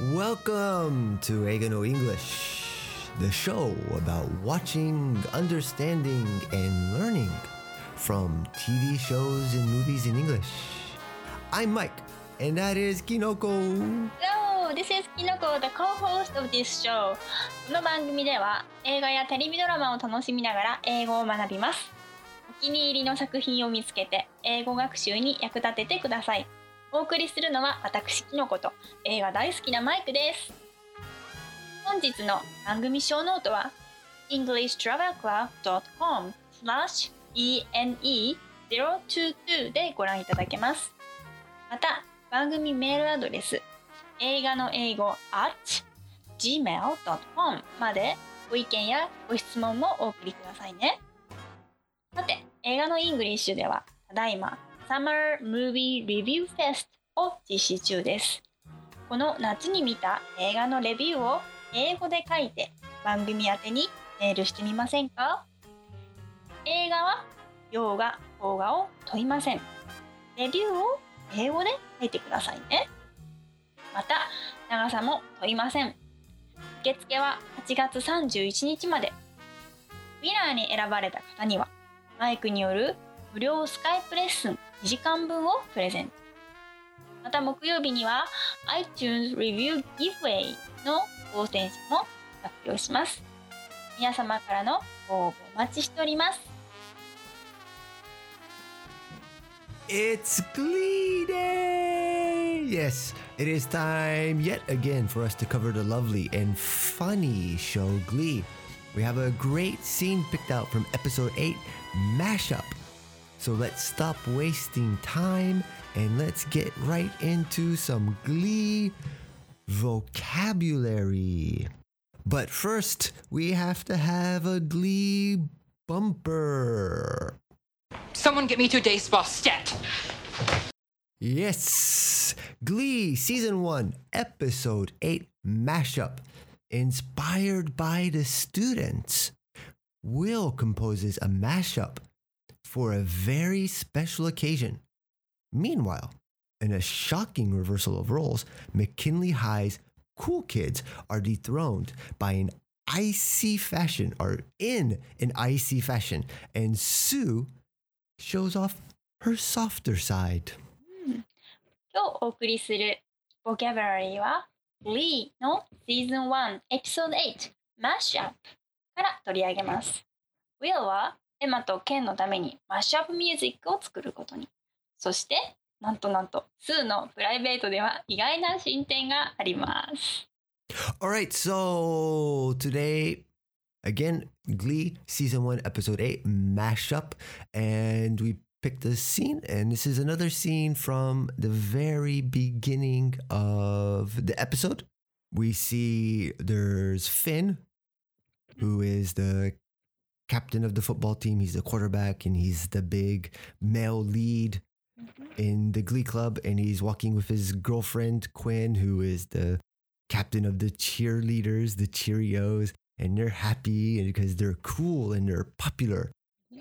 Welcome to Egano English, the show about watching, understanding, and learning from TV shows and movies in English. I'm Mike, and that is Kinoko. Hello, this is Kinoko, the co-host of this show. この番組では映画やテレビドラマを楽しみながら英語を学びます。お気に入りの作品を見つけて英語学習に役立ててください。お送りするのは私キノコと映画大好きなマイクです。本日の番組小ノートは englishtravelclub.com slash ene022 でご覧いただけます。また番組メールアドレス映画の英語 at gmail.com までご意見やご質問もお送りくださいね。さて、映画のイングリッシュでは、ただいま Summer Movie Review Fest を実施中です。この夏に見た映画のレビューを英語で書いて番組宛てにメールしてみませんか？映画は洋画、邦画を問いません。レビューを英語で書いてくださいね。また、長さも問いません。受付は8月31日まで。ウィナーに選ばれた方には、マイクによる無料スカイプレッスン2時間分をプレゼント。また木曜日には iTunes Review Giveaway の当選者も発表します。皆様からのご応募お待ちしております。It's Glee Day! Yes, it is time yet again for us to cover the lovely and funny show Glee. We have a great scene picked out from episode 8, Mashup. So let's stop wasting time and let's get right into some Glee vocabulary. But first, we have to have a Glee bumper. Someone get me to day spa stat. Yes! Glee Season 1, Episode 8 Mashup. Inspired by the students, Will composes a mashup for a very special occasion. Meanwhile, in a shocking reversal of roles, McKinley High's cool kids are dethroned by an icy fashion or in an icy fashion, and Sue shows off her softer side. vocabulary Glee の Season 1 Episode 8 Mashup から取り上げます。Will はエマとケンのためにマッシュアップミュージックを作ることに。そして、なんとなんと、スーのプライベートでは意外な進展があります。Alright, so today, again, Glee season one, episode eight, mashup, and we picked a scene, and this is another scene from the very beginning of the episode. We see there's Finn, who is the captain of the football team. He's the quarterback and he's the big male lead mm-hmm. in the glee club. And he's walking with his girlfriend Quinn who is the captain of the cheerleaders the cheerios. And they're happy because they're cool and they're popular.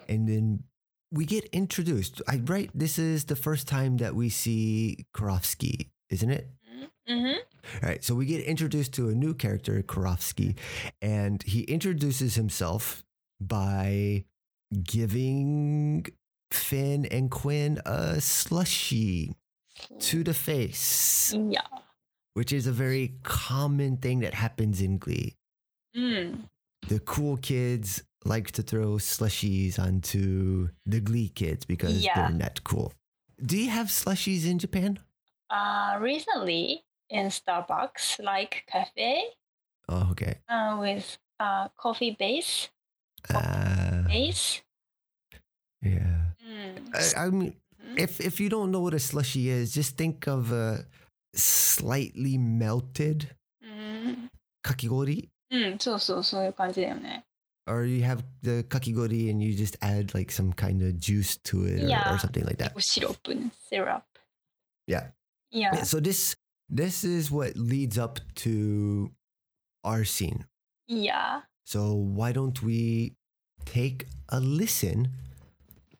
And then we get introduced. I right this is the first time that we see Karofsky isn't it? Mm-hmm. All right so we get introduced to a new character Karofsky and he introduces himself by giving Finn and Quinn a slushy to the face. Yeah. Which is a very common thing that happens in Glee. Mm. The cool kids like to throw slushies onto the Glee kids because yeah. they're not cool. Do you have slushies in Japan? Uh, recently in Starbucks, like cafe. Oh, okay. Uh, with uh, coffee base uh. Yeah. Mm. I, I, mean, mm-hmm. if if you don't know what a slushy is, just think of a slightly melted mm. kakigori. Mm, so, so, so or you have the kakigori and you just add like some kind of juice to it or, yeah. or something like that. Syrup. Yeah. yeah. Yeah. So this this is what leads up to our scene. Yeah. So why don't we take a listen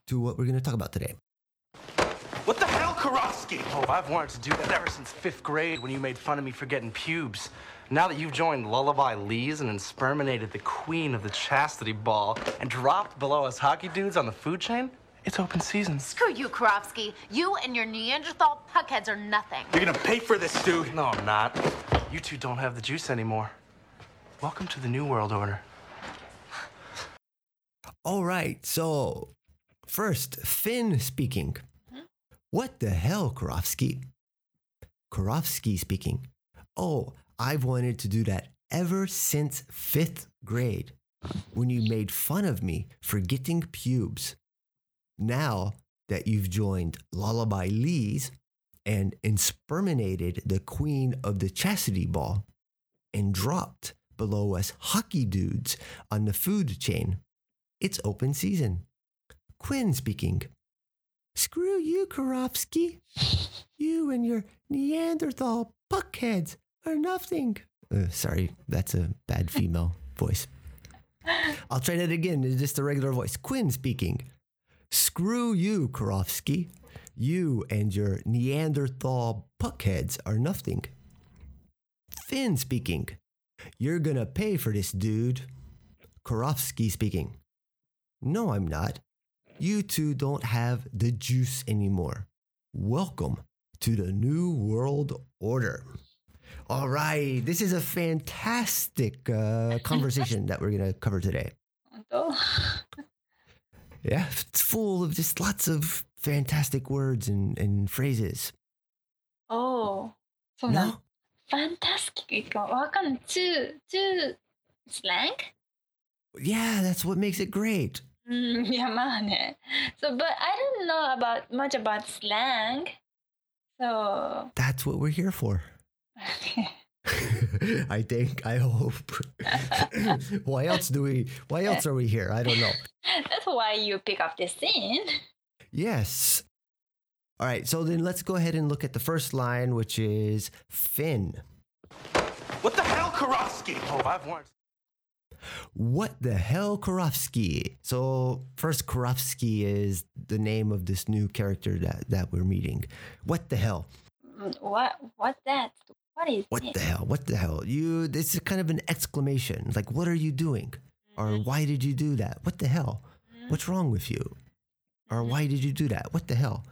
to what we're going to talk about today? What the hell Karofsky? Oh, I've wanted to do that ever since fifth grade when you made fun of me for getting pubes. Now that you've joined Lullaby Lee's and insperminated the queen of the chastity ball and dropped below us hockey dudes on the food chain, it's open season. Screw you, Karofsky. You and your Neanderthal puckheads are nothing. You're gonna pay for this, dude. No, I'm not. You two don't have the juice anymore. Welcome to the New World Order. All right, so first, Finn speaking. Hmm? What the hell, Karofsky? Karofsky speaking. Oh, I've wanted to do that ever since fifth grade when you made fun of me for getting pubes. Now that you've joined Lullaby Lee's and insperminated the queen of the chastity ball and dropped below us hockey dudes on the food chain, it's open season. Quinn speaking. Screw you, Karofsky. You and your Neanderthal puckheads are nothing. Uh, sorry, that's a bad female voice. I'll try that again. It's just a regular voice. Quinn speaking. Screw you, Karofsky. You and your Neanderthal puckheads are nothing. Finn speaking. You're gonna pay for this, dude. Karofsky speaking. No, I'm not. You two don't have the juice anymore. Welcome to the New World Order. All right, this is a fantastic uh, conversation that we're going to cover today. Oh. yeah, it's full of just lots of fantastic words and, and phrases. Oh, so no? fantastic. Welcome to to slang. Yeah, that's what makes it great. Mm, yeah. So, but I don't know about much about slang. So that's what we're here for. I think. I hope. why else do we? Why else are we here? I don't know. That's why you pick up this scene. Yes, all right, so then let's go ahead and look at the first line, which is Finn. What the hell, Karofsky? Oh, I've wanted. What the hell, Karofsky? So first, Karofsky is the name of this new character that, that we're meeting. What the hell? What what that what is What it? the hell? What the hell? You, this is kind of an exclamation. Like, what are you doing? Or mm-hmm. why did you do that? What the hell? Mm-hmm. What's wrong with you? Or mm-hmm. why did you do that? What the hell?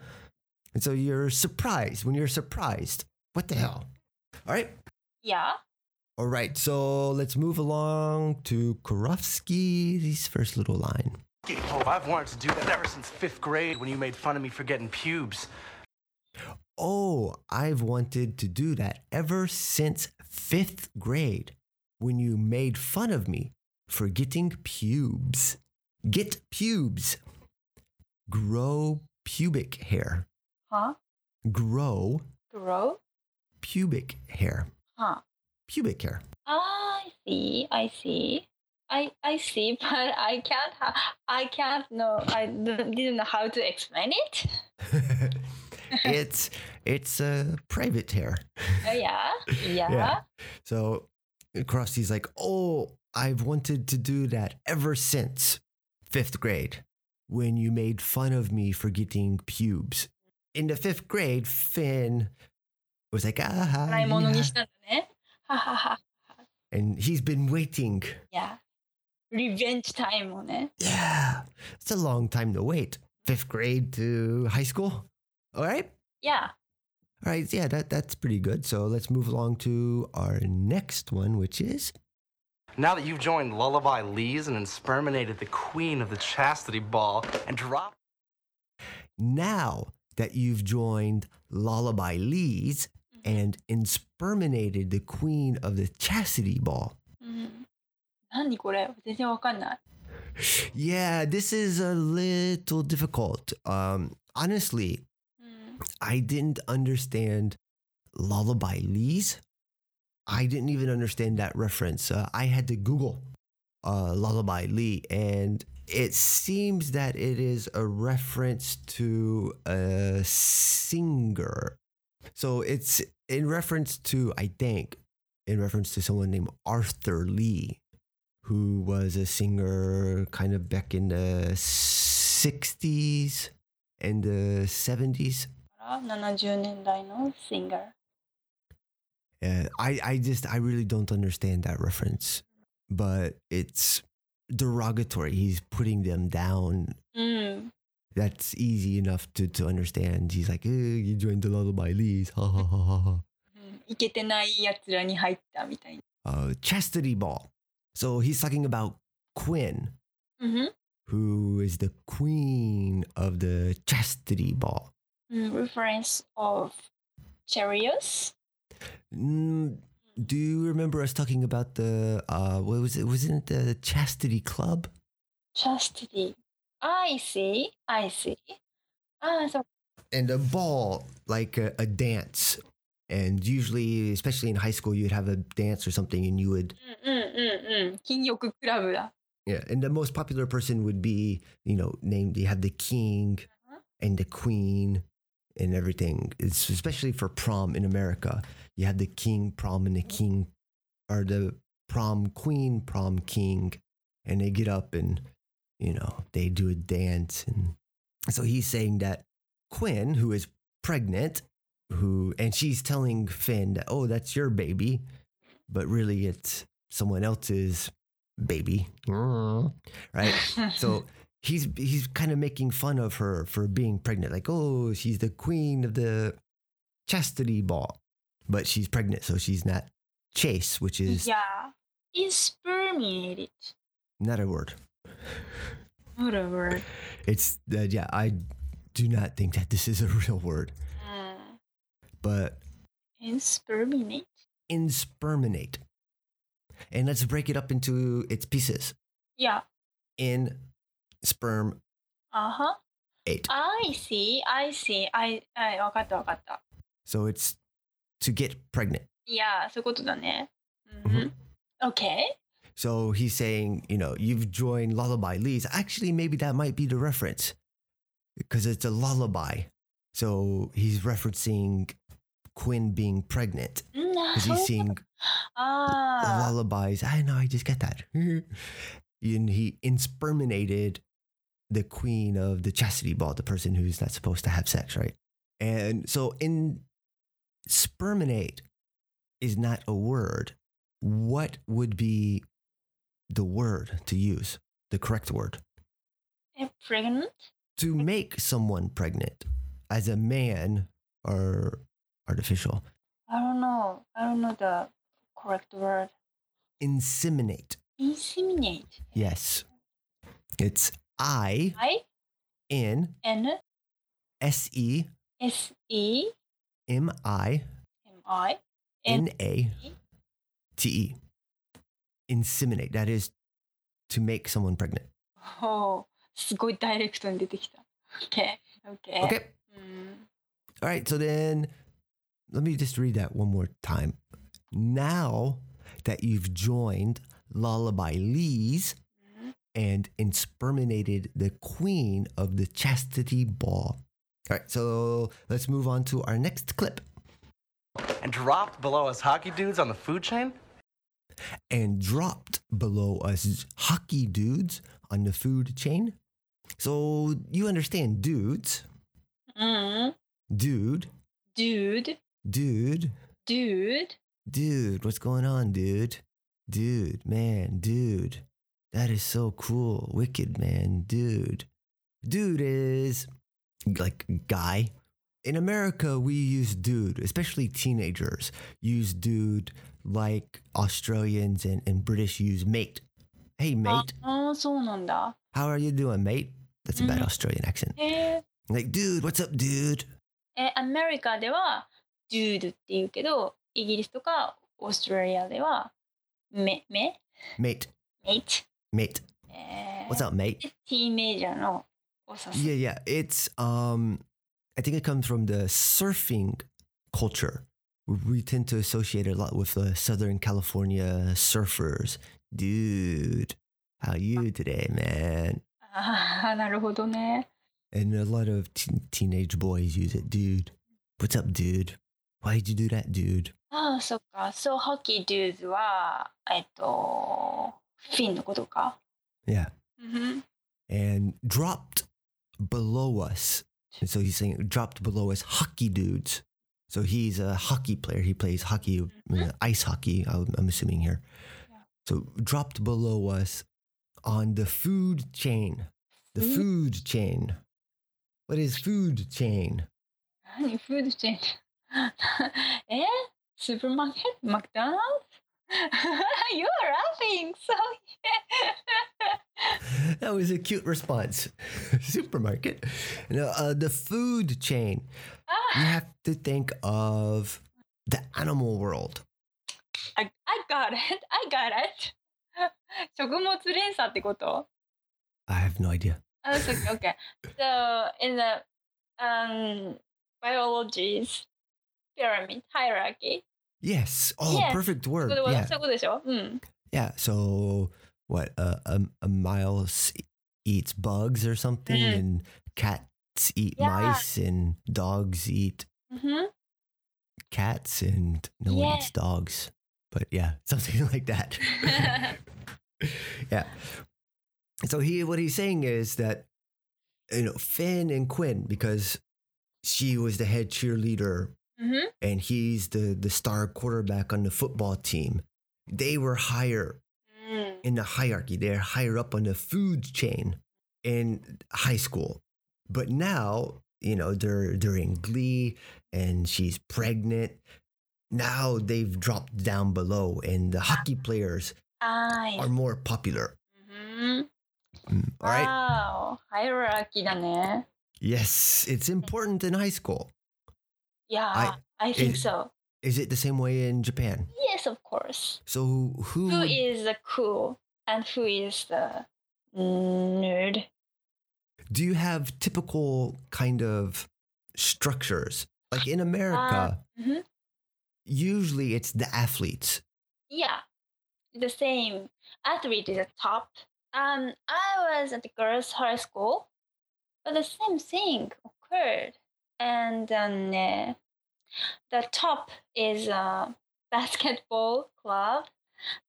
And so you're surprised. When you're surprised, what the hell? All right. yeah All right. So let's move along to Karofsky's first little line. Oh, I've wanted to do that ever since fifth grade when you made fun of me for getting pubes. Oh, I've wanted to do that ever since fifth grade when you made fun of me for getting pubes. Get pubes. Grow pubic hair. Huh Grow grow pubic hair. huh Pubic hair. I see I see I I see but I can't ha- I can't know I didn't know how to explain it it's it's uh, private hair. oh yeah yeah, Yeah. So Karofsky's like, oh, I've wanted to do that ever since fifth grade when you made fun of me for getting pubes in the fifth grade, Finn was like, ah, ha!" and he's been waiting. Yeah. Revenge time on it. Yeah. It's a long time to wait. Fifth grade to high school. All right. Yeah. All right. Yeah, that, that's pretty good. So let's move along to our next one, which is. Now that you've joined Lullaby Lees and insperminated the queen of the chastity ball and dropped. Now that you've joined Lullaby Lees mm-hmm. and insperminated the queen of the chastity ball. Mm-hmm. Yeah, this is a little difficult. Um, honestly, mm. I didn't understand Lullaby Lees. I didn't even understand that reference. Uh, I had to Google uh, Lullaby Lee, and it seems that it is a reference to a singer. So it's in reference to, I think, in reference to someone named Arthur Lee, who was a singer kind of back in the 60s and the 70s. あ か ?70 年代の singer。 Uh, I, I just, I really don't understand that reference, but it's derogatory. He's putting them down. うん。 That's easy enough to, to understand. He's like, eh, you joined the lullaby leads. Ha ha ha ha ha. うんいけてないやつらに入ったみたいな。 Uh, chastity ball. So he's talking about Quinn, うん。 who is the queen of the chastity ball. うん。reference of chariots? Mm, do you remember us talking about the uh, what was it? Wasn't it the chastity club? Chastity. I see. I see. Ah, so. And a ball, like a, a, dance, and usually, especially in high school, you'd have a dance or something, and you would. Mm, mm, mm, yeah, and the most popular person would be, you know, named. You had the king uh-huh. and the queen and everything. It's especially for prom in america. You have the king prom and the king or the prom queen prom king and they get up and you know they do a dance. And so he's saying that quinn who is pregnant who and she's telling finn that oh that's your baby but really it's someone else's baby. Right? So he's he's kind of making fun of her for being pregnant like oh she's the queen of the chastity ball. But she's pregnant so she's not chase which is yeah. Is permeated not a word. Not a word. It's uh, yeah i do not think that this is a real word. Uh. But insperminate. Insperminate. And let's break it up into its pieces. Yeah. In sperm あは。 eight I see, I see, I, はい、わかったわかった。 so it's to get pregnant いや、そういうことだね。う Mhm. ん。OK? So he's saying, you know, you've joined Lullaby Leads. Actually, maybe that might be the reference because it's a lullaby. So he's referencing Quinn being pregnant うん、あ because そう he's いう seeing ああ。 lullabies. I know, I just get that. and he insperminated the queen of the chastity ball, the person who's not supposed to have sex, right? And so in sperminate is not a word. What would be the word to use? The correct word. Eh, え、pregnant? To make someone pregnant as a man or artificial. I don't know. I don't know the correct word. Inseminate. Inseminate. Yes. It's I I N N S E S E M I M I N A T E. Inseminate. That is to make someone pregnant. おーすごいダイレクトに出てきた。OK。OK。 Okay. うん。 All right. So then let me just read that one more time. Now that you've joined Lullaby Lee's and insperminated the queen of the chastity ball. All right. So let's move on to our next clip. And dropped below us hockey dudes on the food chain? and dropped below us hockey dudes on the food chain. So you understand dudes, mm-hmm. うん。dude, Dude. dude, Dude. dude, what's going on, dude? Dude, man, dude. That is so cool. Wicked, man, dude. Dude is like guy. In America, we use dude, especially teenagers use dude like Australians and, and British use mate. Hey, あ mate. あー、そうなんだ。 How are you doing, mate? That's a bad Mhm. Australian accent. へえ。 Like, dude, what's up, dude? え、アメリカでは dude って言うけど、イギリスとかオーストラリアではめ、め Mate, mate。 mate. え mate. Eh, what's up, mate? Teenager, no. Yeah, yeah. It's um, I think it comes from the surfing culture. We tend to associate a lot with the Southern California surfers. Dude, how you ah. today, man? Ah, ああ、なるほどね。And a lot of t- teenage boys use it. Dude, what's up, dude? Why did you do that, dude? Ah, ああ、そっか。So, hockey dudes フィンのことか。 Yeah. うん。 And dropped below us And so he's saying dropped below us hockey dudes. So he's a hockey player. He plays hockey, uh, ice hockey, I'm I'm assuming here. So dropped below us on the food chain. The Food? food chain. What is food chain? 何フードチェーンえスーパーマーケットマクドナルド You are laughing so That was a cute response. Supermarket. No, uh, the food chain. You have to think of the animal world. I, I got it I got it 食物連鎖ってこと I have no idea. Oh, it's okay. okay. So in the um biology's pyramid hierarchy. Yes. Oh, Yes. perfect そう word. いうこと Yeah. そういうことでしょうん。 Yeah. So what? Uh, a a mouse eats bugs or something, Mhm. and cats eat Yeah. mice, and dogs eat うん。 cats, and no one Yeah. eats dogs. But yeah, something like that. yeah. So he, what he's saying is that, you know, Finn and Quinn, because she was the head cheerleader mm-hmm. and he's the the star quarterback on the football team. They were higher mm. in the hierarchy. They're higher up on the food chain in high school. But now, you know, they're they're in glee and she's pregnant. Now they've dropped down below and the hockey players Aye. are more popular. Mm-hmm. Mm, wow. Hierarchy Yes, it's important in high school. いやー、I- I, think it- so. Is it the same way in Japan? Yes, of course. So who Who is the cool and who is the nerd? do you have typical kind of structures? Like in America, mhm. usually it's the athletes. Yeah, the same. Athlete is the top. Um, I was at the girls' high school, but the same thing occurred And um, uh, the top is a basketball club.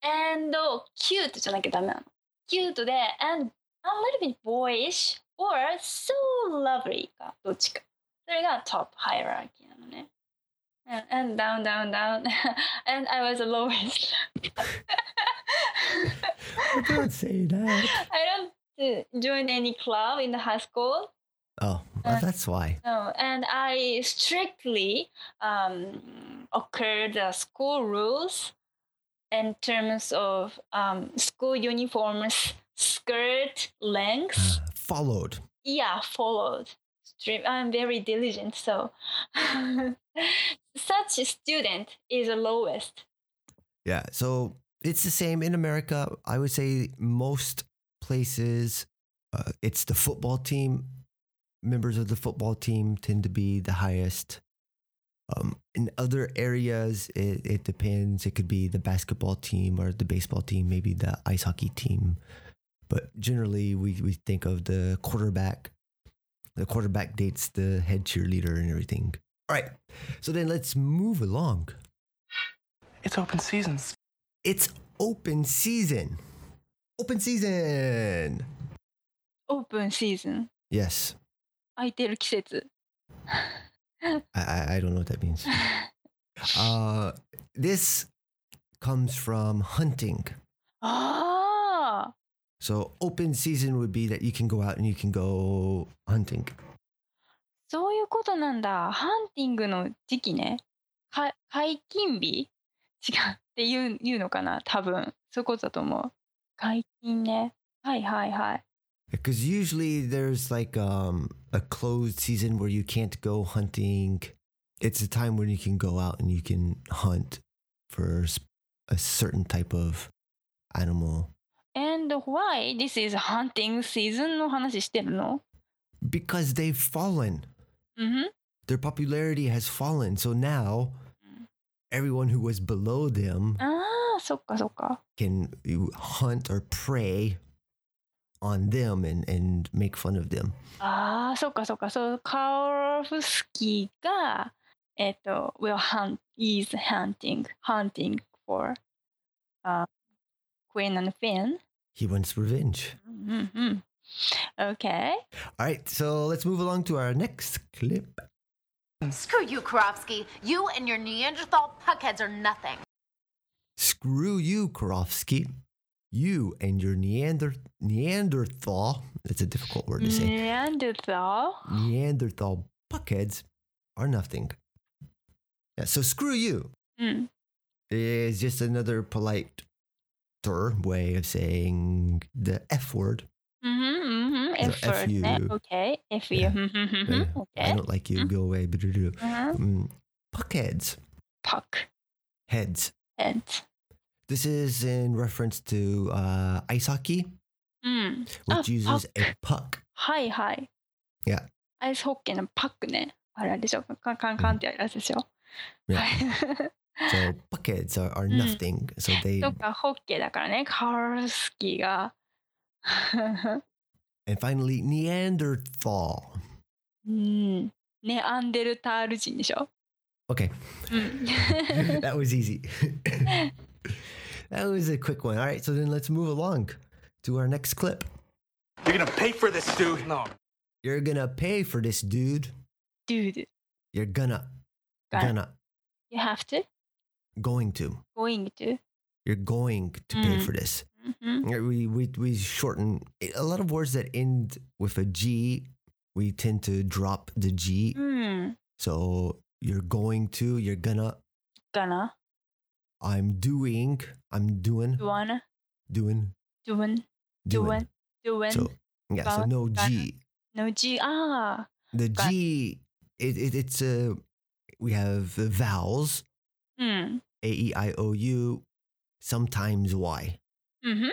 And oh, cute じゃなきゃダメなの。cute で and a little bit boyish or so lovely かどっちか。それが top hierarchy なのね。And, and down, down, down. and I was the lowest. Don't say that. I don't uh, join any club in the high school. Oh, well, that's why. No, and I strictly um, occur the school rules in terms of um, school uniforms, skirt length. Uh, followed. Yeah, followed. I'm very diligent, so such a student is the lowest. Yeah. So it's the same in America. I would say most places, uh, it's the football team members of the football team tend to be the highest. Um, in other areas, it, it depends. It could be the basketball team or the baseball team, maybe the ice hockey team. But generally, we, we think of the quarterback. The quarterback dates the head cheerleader and everything. All right. So then let's move along. It's open seasons. It's open season. Open season. Open season. Yes. 空いてる季節 I, I, I don't know what that means. uh, this comes from hunting. ああ So open season would be that you can go out and you can go hunting. そういうことなんだハンティングの時期ねか解禁日違うっていう言うのかな多分そういうことだと思う解禁ねはいはいはい Because usually there's like um, a closed season where you can't go hunting. It's a time when you can go out and you can hunt for s- a certain type of animal. And why this is hunting season の話してるの Because they've fallen. うんふん their popularity has fallen. So now everyone who was below them ああそっかそっか can hunt or prey on them and, and make fun of them. ああそっかそっかそうカオフスキーがえっ、と will hunt is hunting hunting for、uh, Queen and Finn He wants revenge. うんうん Okay. All right, so let's move along to our next clip. Screw you, Karofsky. You and your Neanderthal puckheads are nothing. Screw you, Karofsky. You and your Neander Neanderthal. That's a difficult word to say. Neanderthal. Neanderthal puckheads are nothing. Yeah, so screw you Mm. is just another polite way of saying the F word. Mm-hmm, mm-hmm. So F F word ね you. Okay. F you. Yeah. Mhm, mhm, Uh, mhm. I don't like you. Go away. blah-doo-doo. Mhm. Mm, puckheads. Puck. Heads. Head. This is in reference to uh, ice hockey, うん。 which あ uses パッ a puck. はいはい。 Yeah. アイスホッケーのパックね。あれあれでしょ。カンカンカンってやるやつでしょ。 Yeah. はい So puckheads are, are Mm. nothing. So they とかホッケーだからね。カールスキーが。 and finally Neanderthal. うん。ネアンデルタール人でしょ。 Okay, うん。 that was easy. That was a quick one. All right, so then let's move along to our next clip. You're gonna pay for this, dude. No. You're gonna pay for this, dude. Dude. You're gonna. Got gonna. It. You have to. Going to. Going to. You're going to mm. pay for this. Mm-hmm. We, we, we shorten a lot of words that end with a G, we tend to drop the G. Mm. So you're going to, you're gonna. Gonna. I'm doing. I'm doing. Doing. Doing. Doing. Doing. Doing. So, yeah, so no G. No G. Ah. The G, it, it, it's a, uh, we have vowels. Mm. A E I O U, sometimes Y. Mm-hmm.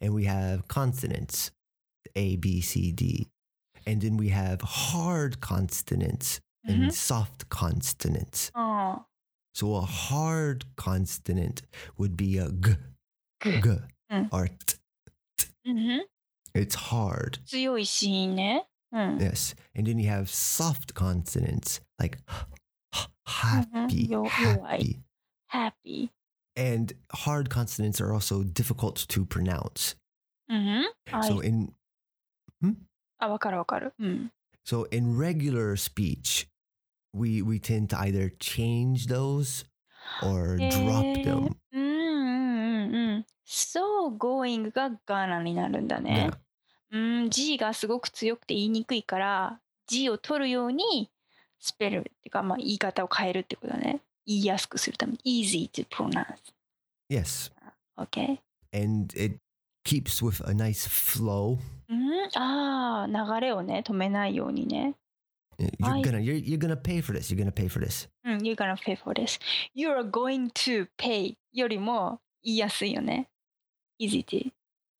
And we have consonants, A, B, C, D. And then we have hard consonants mm-hmm. and soft consonants. Oh. So a hard consonant would be a G, ー G, Mm. or T. うん。 It's hard. 強いシーンね。うん。 Yes. And then you have soft consonants like happy, Yo- yo, happy. happy. And hard consonants are also difficult to pronounce. うん。あ So in あ、わかるわかる。うん。 so in regular speech, we we tend to either change those or drop them. うんうんうんうん。So going が gonna になるんだね。うん、G がすごく強くて言いにくいから、G を取るようにスペルっていうか、まあ、言い方を変えるってことだね。言いやすくするために。easy to pronounce. Yes. Okay? And it keeps with a nice flow. うん、ああ、流れをね、止めないようにね。You're I- gonna you're you're gonna pay for this. You're gonna pay for this. うん、you're gonna pay for this. You're going to pay よりも言いやすいよね。easy to.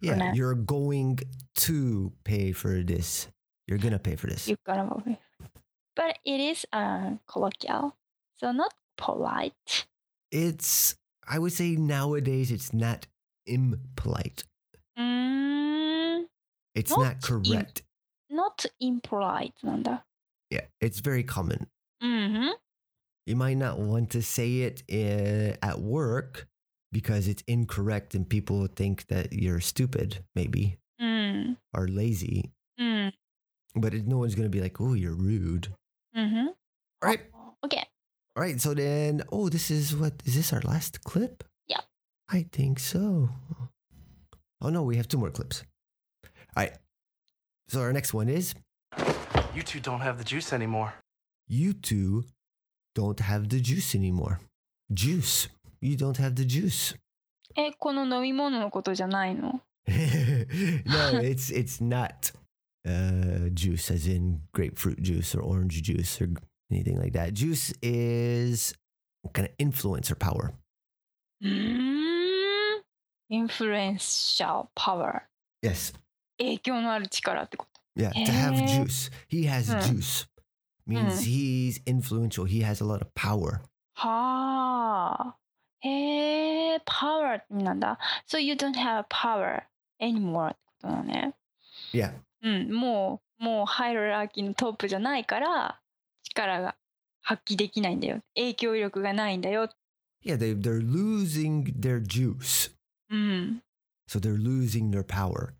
Yeah, Pronounce. you're going to pay for this. You're gonna pay for this. You're gonna pay. But it is uh, colloquial. So not polite. It's I would say nowadays it's not impolite. うーん、 It's Not not correct. not impolite なんだ。 yeah, it's very common. Mm-hmm. You might not want to say it in, at work because it's incorrect and people think that you're stupid, maybe, mm. or lazy. Mm. But it, no one's going to be like, oh, you're rude. Mm-hmm. All right. Oh, okay. All right. So then, oh, this is what, is this our last clip? Yeah. I think so. Oh, no, we have two more clips. All right. So our next one is You two don't have the juice anymore. you two don't have the juice anymore. Juice. You don't have the juice. え、この飲み物のことじゃないの no, it's it's not uh, juice, as in grapefruit juice or orange juice or anything like that. Juice is kind of influence or power. うーん。インフルエンシャルパワー。 Yes, 影響のある力ってこと。 yeah, to have juice. He has huh. juice. Means huh. he's influential. He has a lot of power. Ah. Hey, So you don't have power anymore ってことだね。Yeah. うん、もう、もうハイラーキーのトップじゃないから、力が発揮できないんだよ。影響力がないんだよ。Yeah, they, they're losing their juice. うん。So they're losing their power.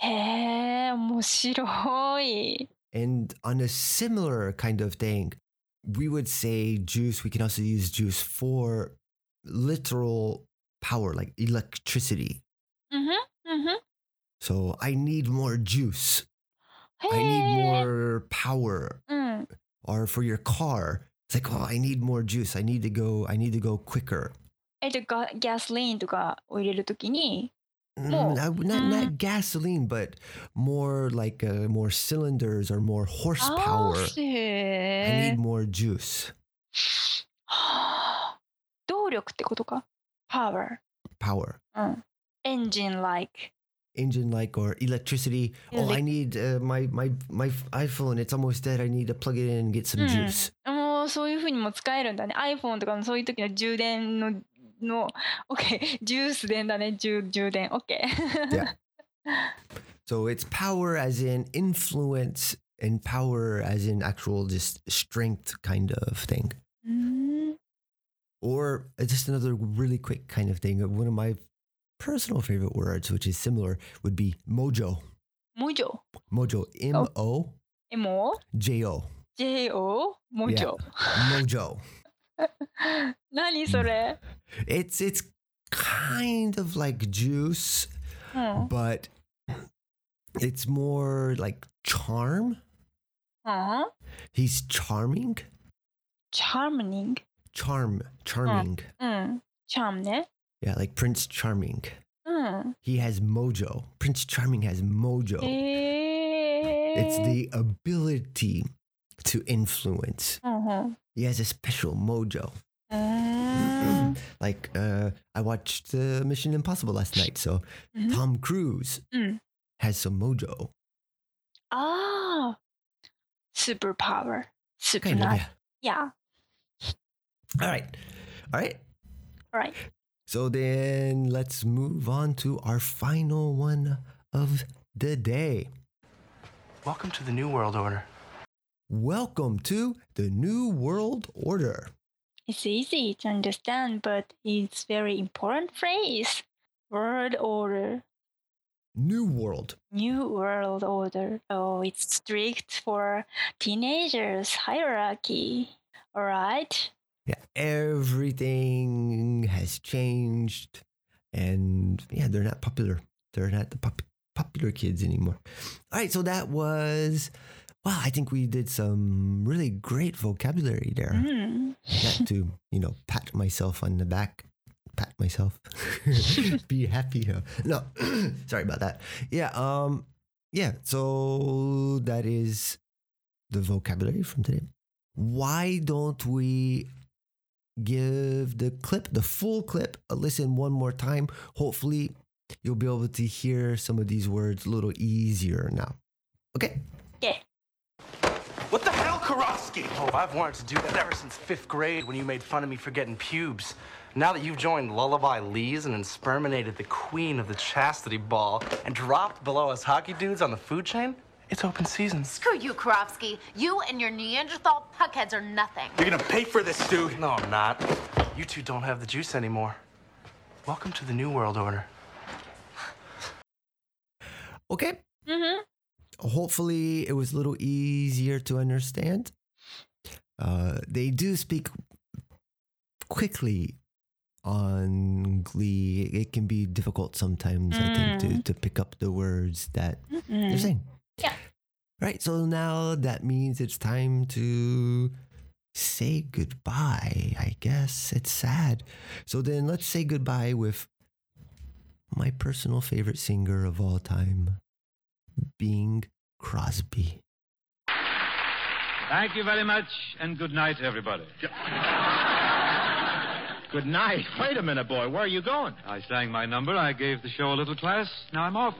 へえ、面白い。 And on a similar kind of thing, we would say juice, we can also use juice for literal power, like electricity. うんふん、うんふん。 So I need more juice. へ I need え。 more power. うん。 Or for your car, it's like, oh, I need more juice. I need to go, I need to go quicker. えっと、ガギャスリンとかを入れるときに、 Mm, More. I would- not, not gasoline, but more like uh, more cylinders or more あ horsepower. ー I へ need ー more juice. はあ動力ってことか ?power。 Power. うん。engine like。 engine like or electricity. oh, I Elec- need uh, my my my iPhone. It's almost dead. I need to plug it in and get some Mm. juice. もうそういうふうにも使えるんだね。iPhone とかのそういう時の充電の、 の、OK。充電だね。充充電。OK。 Yeah. So it's power as in influence and power as in actual just strength kind of thing. うーん Or uh, just another really quick kind of thing. One of my personal favorite words, which is similar, would be mojo. もう以上。 Mojo. M O M J O. J O もう以上。 Mojo. 何それ It's it's kind of like juice. うん。 but it's more like charm. うん。 He's charming. charming。 Charm, charming. うん。charm ね。 Yeah, like Prince Charming. うん。 He has mojo. Prince Charming has mojo. へえ。 It's the ability to influence. Uh-huh. He has a special mojo. Uh... like uh, I watched uh, Mission Impossible last night, so mm-hmm. Tom Cruise mm. has some mojo. Ah, oh. superpower, super kind of, yeah. yeah. All right, all right, all right. So then let's move on to our final one of the day. Welcome to the New World Order. Welcome to the New World Order. It's easy to understand, but it's very important phrase. World order. New World. New world order. Oh, it's strict for teenagers hierarchy. All right. Yeah, everything has changed. And yeah, they're not popular. They're not the pop- popular kids anymore. All right, so that was, wow, I think we did some really great vocabulary there. Mm. not to you know pat myself on the back. Pat myself. Be happy huh? no sorry about that. Yeah um yeah so that is the vocabulary from today. Why don't we give the clip the full clip a listen one more time? Hopefully you'll be able to hear some of these words a little easier now. Okay Okay. What the hell, Karofsky? Oh, I've wanted to do that ever since fifth grade when you made fun of me for getting pubes. Now that you've joined Lullaby Lee's and insperminated the queen of the chastity ball and dropped below us hockey dudes on the food chain, it's open season. Screw you, Karofsky. You and your Neanderthal puckheads are nothing. You're gonna pay for this, dude. No, I'm not. You two don't have the juice anymore. Welcome to the New World Order. okay Mm-hmm. Hopefully it was a little easier to understand. Uh, they do speak quickly on Glee. It can be difficult sometimes, I think, to, to pick up the words that they're saying. Yeah. Right. So now that means it's time to say goodbye. I guess it's sad. So then let's say goodbye with my personal favorite singer of all time, Bing Crosby. Thank you very much, and good night, everybody. good night. Wait a minute, boy. Where are you going? I sang my number. I gave the show a little class. Now I'm off.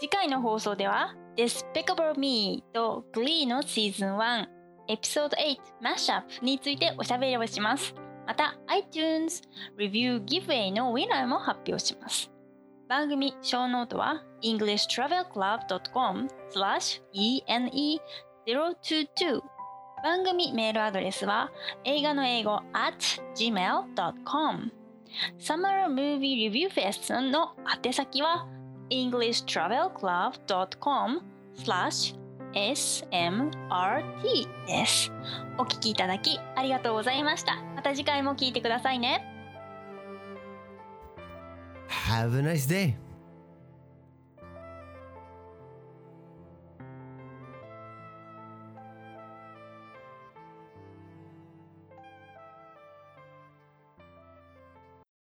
次回の放送では Despicable Me と Glee のシーズン1エピソード8 Mashup についておしゃべりをしますまた iTunes Review Giveaway のウィナーも発表します 番組ショーノートは englishtravelclub.com slash ene022 番組メールアドレスは映画の英語 at gmail.com Summer Movie Review Fest の宛先は englishtravelclub.com smrt です。お聞きいただきありがとうございました。また次回も聞いてくださいね。Have a nice day.